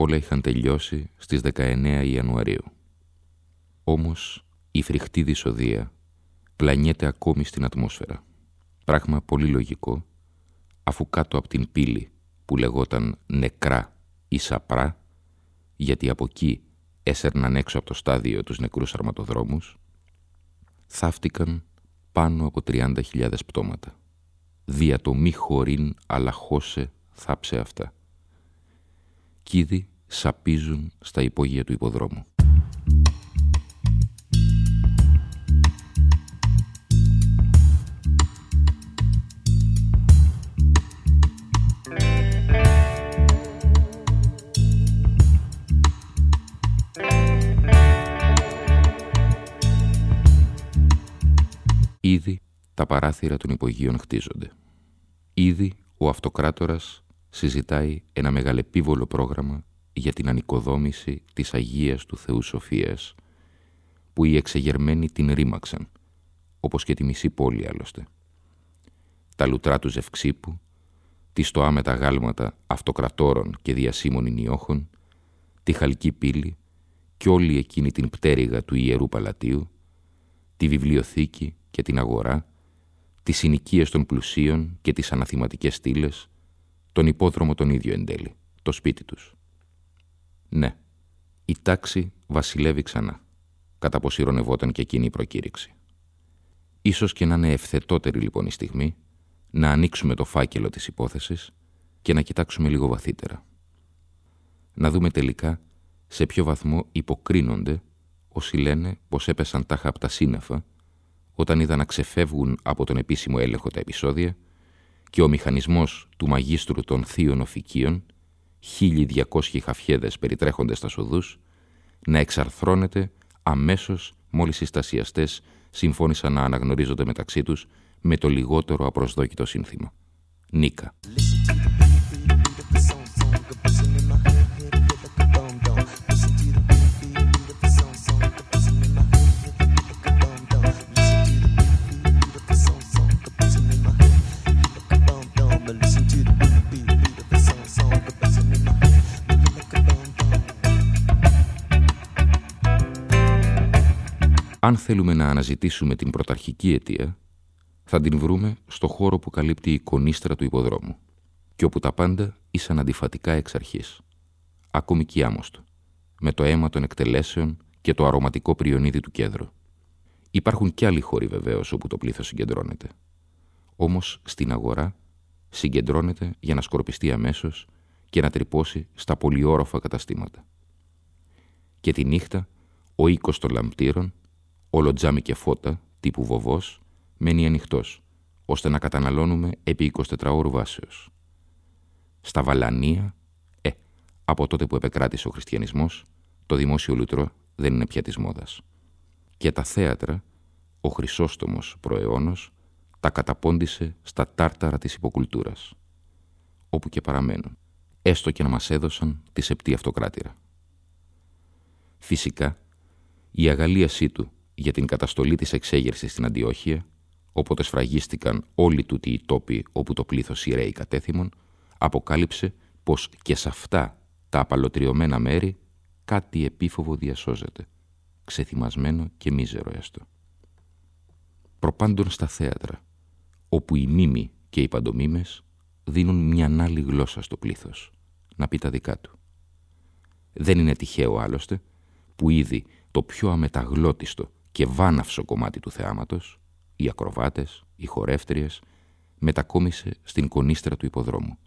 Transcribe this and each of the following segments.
όλα είχαν τελειώσει στις 19 Ιανουαρίου. Όμως η φρικτή δυσοδεία πλανιέται ακόμη στην ατμόσφαιρα. Πράγμα πολύ λογικό, αφού κάτω από την πύλη που λεγόταν νεκρά ή σαπρά, γιατί από εκεί έσερναν έξω από το στάδιο τους νεκρούς αρματοδρόμους, θαύτηκαν πάνω από 30.000 πτώματα. Δια το μη χωρίν αλλά χώσε θάψε αυτά κίδι σαπίζουν στα υπόγεια του υποδρόμου. Ήδη τα παράθυρα των υπογείων χτίζονται. Ήδη ο αυτοκράτορας συζητάει ένα μεγαλεπίβολο πρόγραμμα για την ανοικοδόμηση της Αγίας του Θεού Σοφίας, που οι εξεγερμένοι την ρήμαξαν, όπως και τη μισή πόλη άλλωστε. Τα λουτρά του Ζευξήπου, τη στοά με τα γάλματα αυτοκρατόρων και διασύμων νιόχων, τη χαλκή πύλη και όλη εκείνη την πτέρυγα του Ιερού Παλατίου, τη βιβλιοθήκη και την αγορά, τις συνοικίες των πλουσίων και τις αναθηματικές στήλες, τον υπόδρομο τον ίδιο εν τέλει, το σπίτι τους. Ναι, η τάξη βασιλεύει ξανά, κατά πως ηρωνευόταν και εκείνη η προκήρυξη. Ίσως και να είναι ευθετότερη λοιπόν η στιγμή να ανοίξουμε το φάκελο της υπόθεσης και να κοιτάξουμε λίγο βαθύτερα. Να δούμε τελικά σε ποιο βαθμό υποκρίνονται όσοι λένε πως έπεσαν τάχα από τα σύννεφα όταν είδαν να ξεφεύγουν από τον επίσημο έλεγχο τα επεισόδια και ο μηχανισμός του μαγίστρου των θείων οφικίων, 1200 χαφιέδες περιτρέχοντες στα σοδούς, να εξαρθρώνεται αμέσως μόλις οι στασιαστές συμφώνησαν να αναγνωρίζονται μεταξύ τους με το λιγότερο απροσδόκητο σύνθημα. Νίκα. Αν θέλουμε να αναζητήσουμε την πρωταρχική αιτία, θα την βρούμε στο χώρο που καλύπτει η κονίστρα του υποδρόμου και όπου τα πάντα ήσαν αντιφατικά εξ αρχής, ακόμη και άμοστο, με το αίμα των εκτελέσεων και το αρωματικό πριονίδι του κέντρου. Υπάρχουν κι άλλοι χώροι βεβαίως όπου το πλήθος συγκεντρώνεται. Όμως στην αγορά συγκεντρώνεται για να σκορπιστεί αμέσως και να τρυπώσει στα πολυόροφα καταστήματα. Και τη νύχτα ο οίκος των λαμπτήρων όλο τζάμι και φώτα, τύπου βοβός, μένει ανοιχτός, ώστε να καταναλώνουμε επί 24 ώρου βάσεως. Στα Βαλανία, ε, από τότε που επεκράτησε ο χριστιανισμός, το δημόσιο λούτρο δεν είναι πια της μόδας. Και τα θέατρα, ο Χρυσόστομος προαιώνος, τα καταπώντησε στα τάρταρα της υποκουλτούρας, όπου και παραμένουν, έστω και να μας έδωσαν τη σεπτή αυτοκράτηρα. Φυσικά, η αγαλίασή του για την καταστολή της εξέγερσης στην Αντιόχεια, όποτε σφραγίστηκαν όλοι τούτοι οι τόποι όπου το πλήθος Ιραίοι κατέθυμων, αποκάλυψε πως και σε αυτά τα απαλωτριωμένα μέρη κάτι επίφοβο διασώζεται, ξεθυμασμένο και μίζερο έστω. Προπάντων στα θέατρα, όπου οι μίμοι και οι παντομίμες δίνουν μια άλλη γλώσσα στο πλήθος, να πει τα δικά του. Δεν είναι τυχαίο άλλωστε που ήδη το πιο αμεταγλώτιστο και βάναυσο κομμάτι του θεάματος, οι ακροβάτες, οι χορεύτριες, μετακόμισε στην κονίστρα του υποδρόμου,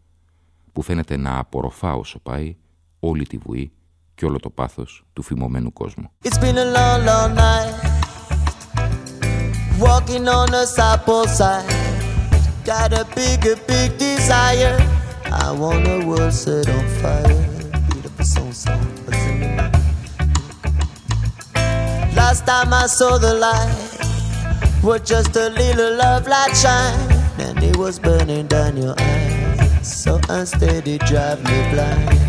που φαίνεται να απορροφά όσο πάει όλη τη βουή και όλο το πάθος του φημωμένου κόσμου. It's been a long, long night Walking on a supple side. Got a big, a big desire. I want a world set on fire Last time I saw the light Was just a little love light shine And it was burning down your eyes So unsteady, drive me blind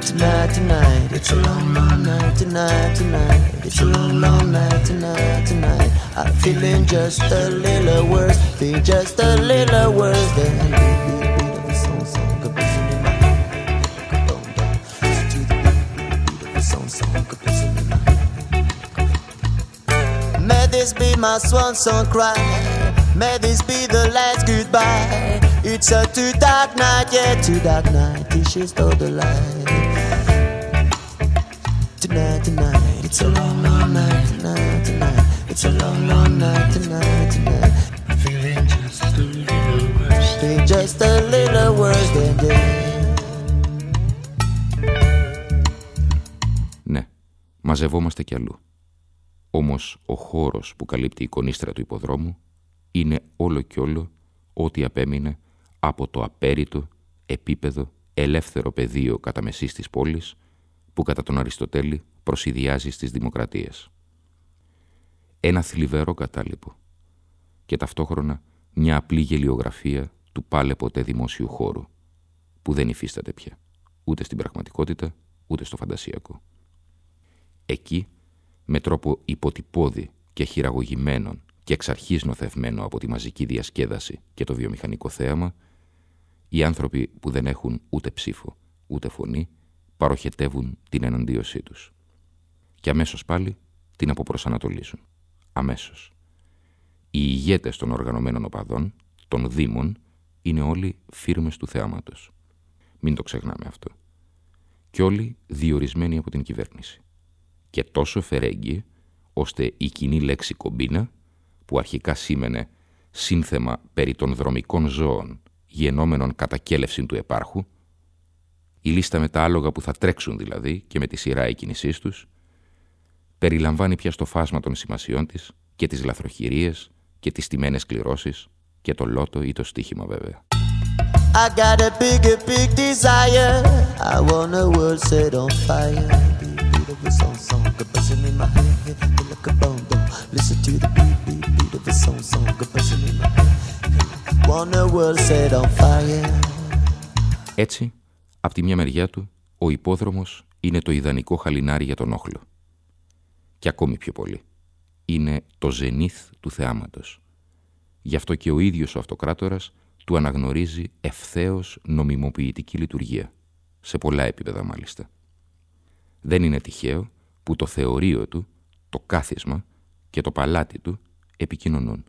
tonight, tonight. It's a long, long night tonight, tonight. It's a long, long night tonight, tonight. I'm feeling just a little worse, feel just a little worse my swan song cry. May this be the last goodbye. It's a too dark night, yeah, too dark night. Till she stole the light. Tonight, tonight, it's a long, long night. Tonight, tonight, it's a long, long night. Tonight, tonight. Feeling just a little worse. Feel just a little worse than dead. Ναι, μαζευόμαστε κι αλλού. Όμως ο χώρος που καλύπτει η κονίστρα του υποδρόμου είναι όλο κι όλο ό,τι απέμεινε από το απέριτο, επίπεδο, ελεύθερο πεδίο κατά μεσής της πόλης που κατά τον Αριστοτέλη προσυδειάζει στις δημοκρατίες. Ένα θλιβερό κατάλοιπο και ταυτόχρονα μια απλή γελιογραφία του πάλε ποτέ δημόσιου χώρου που δεν υφίσταται πια, ούτε στην πραγματικότητα, ούτε στο φαντασιακό. Εκεί, με τρόπο υποτυπώδη και χειραγωγημένον και εξ αρχής νοθευμένο από τη μαζική διασκέδαση και το βιομηχανικό θέαμα, οι άνθρωποι που δεν έχουν ούτε ψήφο, ούτε φωνή, παροχετεύουν την εναντίωσή τους. Και αμέσως πάλι την αποπροσανατολίζουν. Αμέσως. Οι ηγέτες των οργανωμένων οπαδών, των δήμων, είναι όλοι φίρμες του θεάματος. Μην το ξεχνάμε αυτό. Και όλοι διορισμένοι από την κυβέρνηση. Και τόσο φερέγγιοι, ώστε η κοινή λέξη κομπίνα, που αρχικά σήμαινε σύνθεμα περί των δρομικών ζώων γενόμενων κατακέλευσιν του επάρχου, η λίστα με τα άλογα που θα τρέξουν δηλαδή και με τη σειρά εκκίνησής τους, περιλαμβάνει πια στο φάσμα των σημασιών της και τις λαθροχειρίες και τις τιμένες κληρώσεις και το λότο ή το στοίχημα βέβαια. I got a big, a big desire. I want a world set on fire. In my head. Feel like a bone, bone. Listen to the beat, beat, beat of a song, song, a buzzing in my head. Want a world set on fire. Έτσι, από τη μια μεριά του, ο υπόδρομος είναι το ιδανικό χαλινάρι για τον όχλο. Και ακόμη πιο πολύ. Είναι το ζενήθ του θεάματος. Γι' αυτό και ο ίδιος ο αυτοκράτορας του αναγνωρίζει ευθέως νομιμοποιητική λειτουργία, σε πολλά επίπεδα μάλιστα. Δεν είναι τυχαίο που το θεωρείο του, το κάθισμα και το παλάτι του επικοινωνούν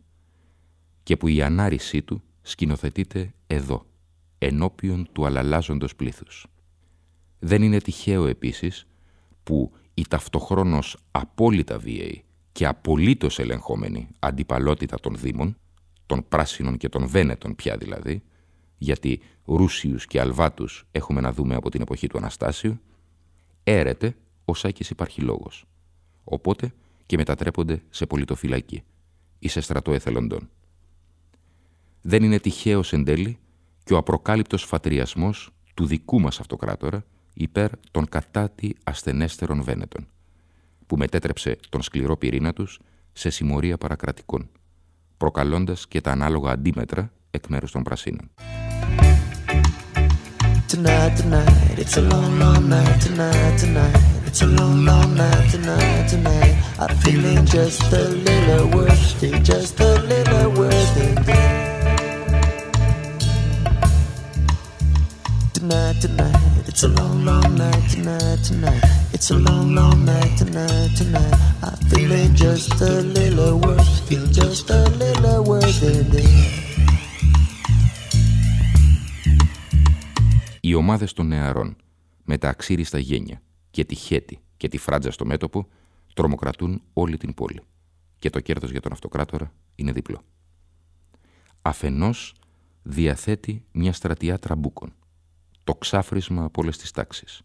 και που η ανάρρησή του σκηνοθετείται εδώ, ενώπιον του αλλαλάζοντος πλήθους. Δεν είναι τυχαίο επίσης που η ταυτοχρόνως απόλυτα βίαιη και απολύτως ελεγχόμενη αντιπαλότητα των Δήμων, των Πράσινων και των Βένετων πια δηλαδή, γιατί Ρούσιους και Αλβάτους έχουμε να δούμε από την εποχή του Αναστάσιου, έρεται ο Σάκης υπάρχει λόγος. Οπότε και μετατρέπονται σε πολιτοφυλακή ή σε στρατό εθελοντών. Δεν είναι τυχαίος εν τέλει και ο απροκάλυπτος φατριασμός του δικού μας αυτοκράτορα υπέρ των κατάτι ασθενέστερων Βένετων, που μετέτρεψε τον σκληρό πυρήνα τους σε συμμορία παρακρατικών, προκαλώντας και τα ανάλογα αντίμετρα εκ μέρους των Πρασίνων. Tonight, tonight, it's a long, long night. Tonight, tonight, it's a long, long night. Tonight, tonight, I'm feeling just a little. Feel just a little worse. Tonight, tonight, it's a long, long night. Tonight, tonight, it's a long, long night. Tonight, tonight, I'm feeling just a little worse. Feel just a little worse Οι ομάδες των νεαρών, με τα αξύριστα γένια και τη χαίτη και τη φράτζα στο μέτωπο τρομοκρατούν όλη την πόλη και το κέρδος για τον αυτοκράτορα είναι διπλό. Αφενός διαθέτει μια στρατιά τραμπούκων, το ξάφρισμα από όλες τις τάξεις,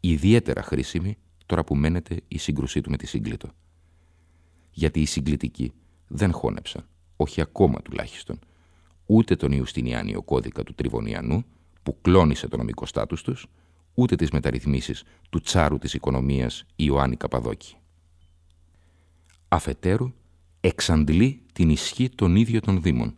ιδιαίτερα χρήσιμη τώρα που μένεται η σύγκρουσή του με τη Σύγκλιτο. Γιατί οι συγκλητικοί δεν χώνεψαν, όχι ακόμα τουλάχιστον, ούτε τον Ιουστινιάνιο κώδικα του Τριβωνιανού, που κλώνησε το νομικό στάτους τους, ούτε τις μεταρρυθμίσεις του τσάρου της οικονομίας Ιωάννη Καπαδόκη. Αφετέρου, εξαντλεί την ισχύ των ίδιων των Δήμων,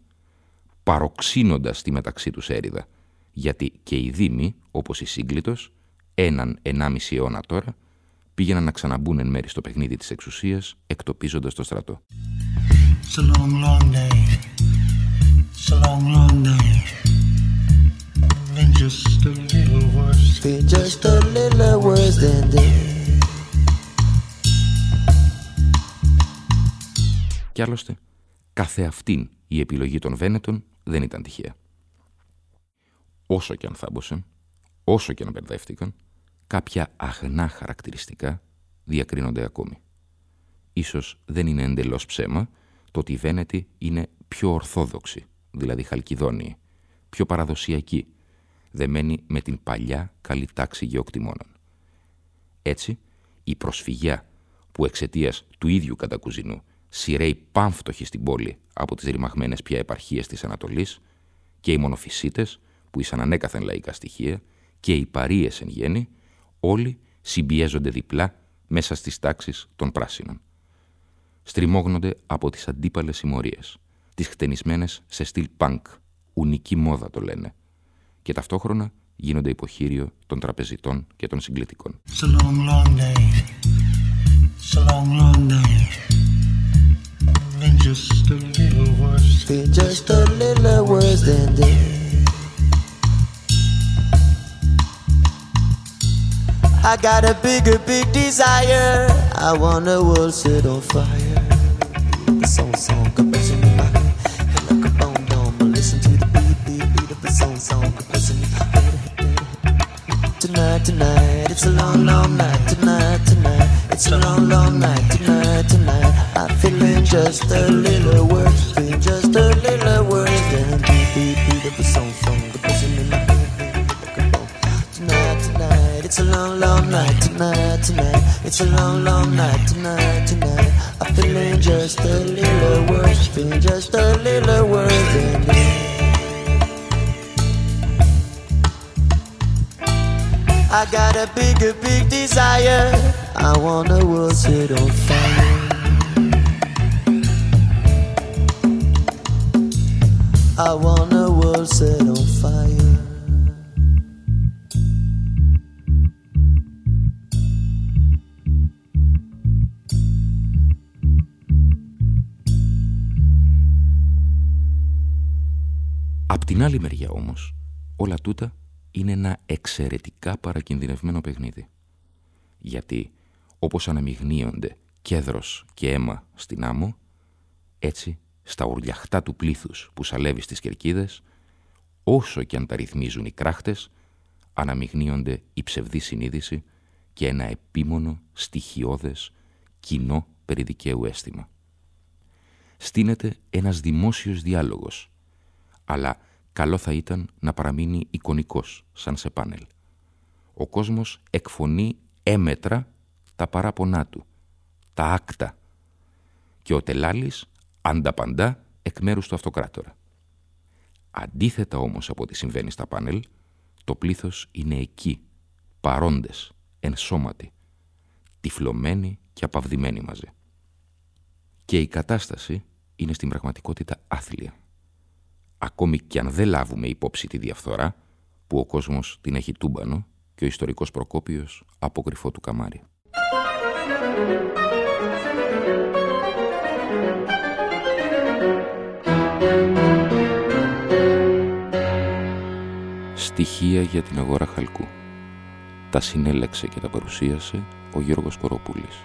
παροξύνοντας τη μεταξύ τους έρηδα, γιατί και οι Δήμοι, όπως η Σύγκλιτος, έναν ενάμιση αιώνα τώρα, πήγαιναν να ξαναμπούν εν μέρη στο παιχνίδι της εξουσίας, εκτοπίζοντας το στρατό. Κι άλλωστε, καθεαυτήν η επιλογή των Βένετων δεν ήταν τυχαία. Όσο και αν θάμποσαν, όσο και αν μπερδεύτηκαν, κάποια αγνά χαρακτηριστικά διακρίνονται ακόμη. Ίσως δεν είναι εντελώς ψέμα το ότι οι Βένετοι είναι πιο ορθόδοξοι, δηλαδή χαλκιδόνιοι, πιο παραδοσιακοί, δεμένοι με την παλιά καλή τάξη γεωκτημόνων. Έτσι, η προσφυγιά που εξαιτίας του ίδιου κατακουζινού σειραίει πάμφτωχοι στην πόλη από τις ρημαγμένες πια επαρχίες της Ανατολής και οι μονοφυσίτες που ήσαν ανέκαθεν λαϊκά στοιχεία και οι παρείες εν γέννη, όλοι συμπιέζονται διπλά μέσα στις τάξεις των πράσινων. Στριμώγνονται από τις αντίπαλες συμμορίες, τις χτενισμένες σε στυλ πανκ, ουνική μόδα το λένε, και ταυτόχρονα γίνονται υποχείριο των τραπεζιτών και των συγκλητικών. I got desire. I want a fire. Tonight, tonight, it's a long, long night. Tonight, tonight, it's a long, long night. Tonight, tonight, I'm feeling just a little worse, feeling just a little worse than beat, beat, beat the song, song, compressing in my head. It's a long, long night tonight, tonight. It's a long, long night tonight, tonight. I'm feeling just a little worse, feeling just a little worse than I got a bigger, big desire. I want the world set on fire. I want the world set on fire. Απ' την άλλη μεριά όμως, όλα τούτα είναι ένα εξαιρετικά παρακινδυνευμένο παιχνίδι. Γιατί, όπως αναμειγνύονται κέδρος και αίμα στην άμμο, έτσι, στα ουρλιαχτά του πλήθους που σαλεύει στις κερκίδες, όσο και αν τα ρυθμίζουν οι κράχτες, αναμειγνύονται η ψευδή συνείδηση και ένα επίμονο, στοιχειώδες, κοινό περιδικαίου αίσθημα. Στήνεται ένας δημόσιος διάλογος, αλλά καλό θα ήταν να παραμείνει εικονικός, σαν σε πάνελ. Ο κόσμος εκφωνεί έμμετρα τα παράπονά του, τα άκτα και ο τελάλης ανταπαντά εκ μέρους του αυτοκράτορα. Αντίθετα όμως από ό,τι συμβαίνει στα πάνελ, το πλήθος είναι εκεί, παρόντες, ενσώματοι, τυφλωμένοι και απαυδημένοι μαζί. Και η κατάσταση είναι στην πραγματικότητα άθλια ακόμη και αν δεν λάβουμε υπόψη τη διαφθορά που ο κόσμος την έχει τούμπανο και ο ιστορικός Προκόπιος από κρυφό του καμάρι. Στοιχεία για την αγορά χαλκού. Τα συνέλεξε και τα παρουσίασε ο Γιώργος Κοροπούλης.